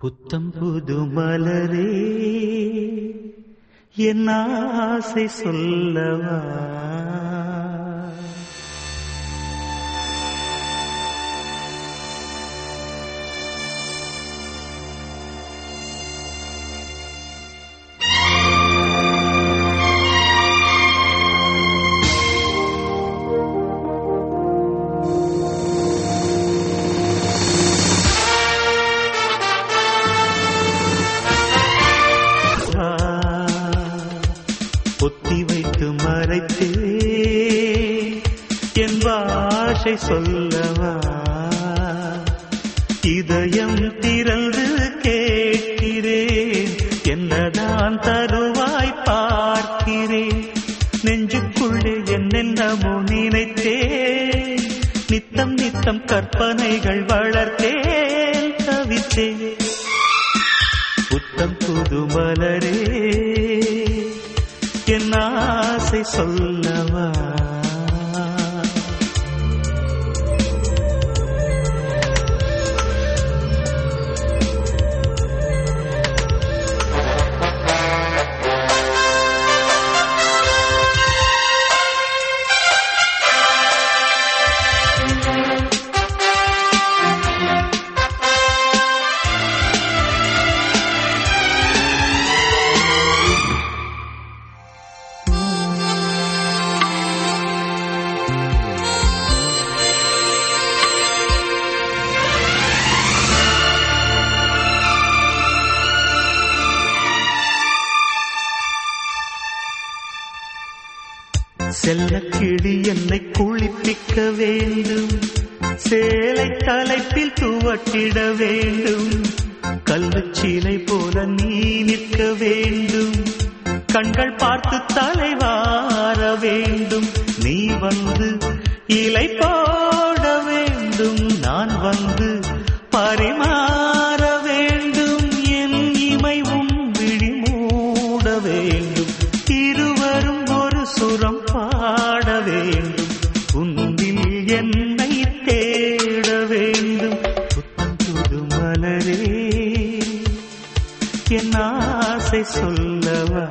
புத்தம் புது மலரே என் ஆசை சொல்லவா? பொத்தி வைத்து மறைத்தே என் பாஷை சொல்லவா? இதயம் திறந்து கேட்கிறேன். என்னதான் தருவாய் பார்க்கிறேன். நெஞ்சுக்குள்ளே என்னென்னமோ நினைத்தேன். நித்தம் நித்தம் கற்பனைகள் வளர்த்தேன். தவித்தேன். புத்தம் புது மலரே என் ஆசை சொல்லவா? செல்ல கிளி என்னை குளிப்பிக்க வேண்டும். சேலை தலைப்பில் துவட்டிட வேண்டும். கல்லுச்சீலை போல நீ நிற்க வேண்டும். கண்கள் பார்த்து தலைவார வேண்டும். நீ வந்து இலை போட வேண்டும். நான் வந்து பரிமாற வேண்டும். என் இமை விழி மூட வேண்டும். இரு சுரம் பாட வேண்டும். உன்னில் என்னை தேட வேண்டும். புத்தம் புது மலரே. என் ஆசை சொல்லவா?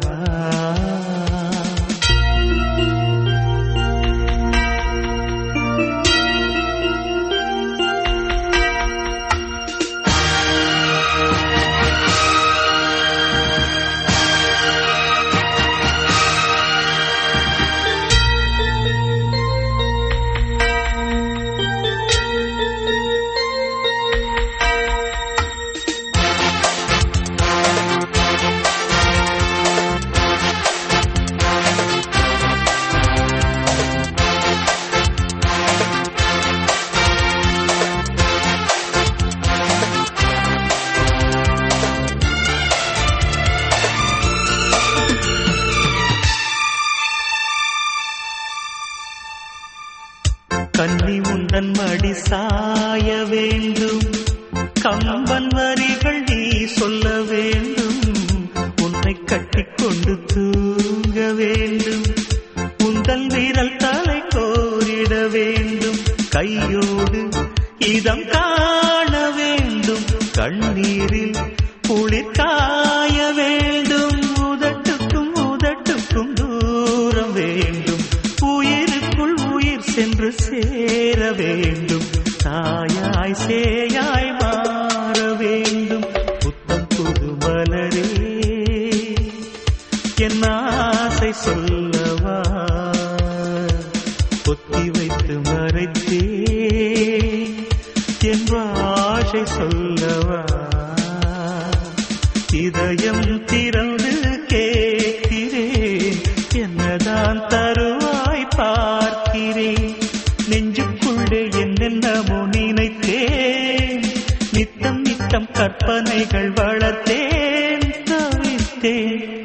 கன்னி உந்தன் மடி சாய வேண்டும். கம்பன் வரிகள் நீ சொல்ல வேண்டும். உன்னை கட்டிக்கொண்டு தூங்க வேண்டும். உந்தல் வீரல் தலை கோரிட வேண்டும். கையோடு இதம் காண வேண்டும். கண்ணீரில் குளிர் சேர வேண்டும். தாயாய் சேயாய் மாற வேண்டும். புத்தம் புது மலரே. என் ஆசை சொல்லவா? பொத்தி வைத்து மறைத்தே. என் ஆசை சொல்லவா? இதயம் திறந்து கேட்கிறேன். என்னதான் தருவாய் பார்க்கிறேன். நித்தம் கற்பனைகள் வளர்த்தேன் தவித்தேன்